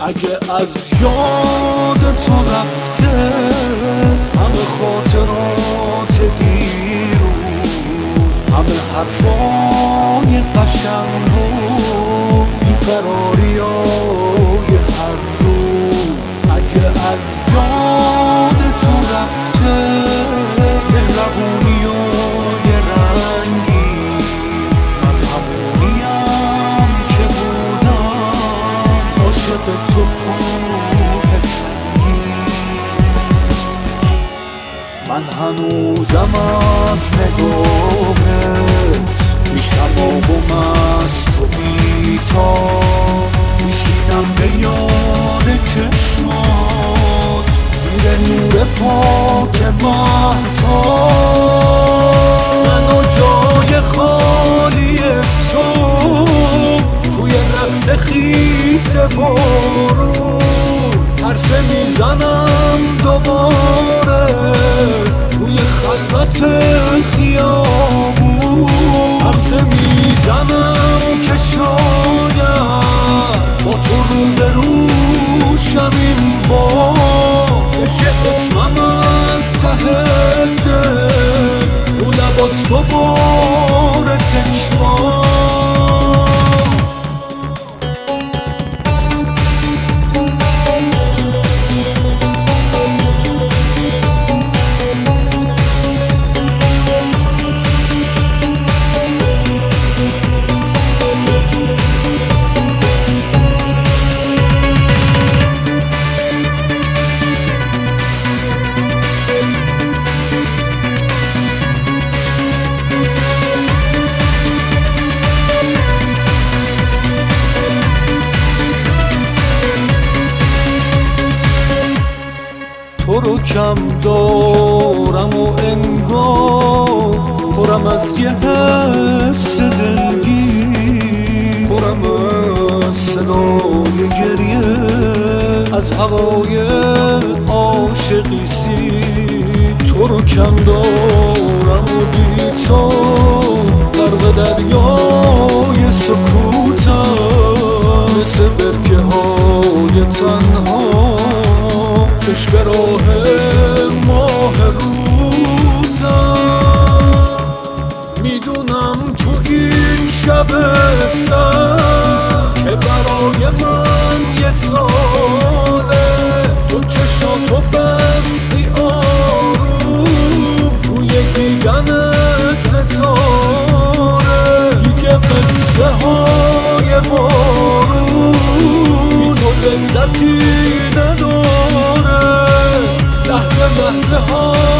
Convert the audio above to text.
اگه از یاد تو رفته همه خاطرات دیروز همه حرفای قشنگ و بیقراری های هر روز. اگه از یاد من هنوزم از نگاهت میشم آب و مست و بیتاب. میشینم به یاد چشمات زیر نور پاک مهتاب من و جای خالی تو توی رقص خیس بارون. عرصه می‌زنم دوباره روی خلوت خیابون. عرصه می‌زنم که شاید با تو رو به این با بشه اسمم از ته دل. رو لبات دوباره تکرار. تو رو کم دارم و انگار پرم از یه حس دلگیر. پرم از صدای گریه از هوای عاشقی سی تو رو کم دارم و بی تو غرق دریای سکوتم. مثل برکه های تنها چشم راه ماه روزم می‌دونم تو این شب سر که برای من یه ساله. تو چشاتو بستی آروم. روی دیدن ستاره. دیگه قصه های بارون بی تو لذتی لحظه ها.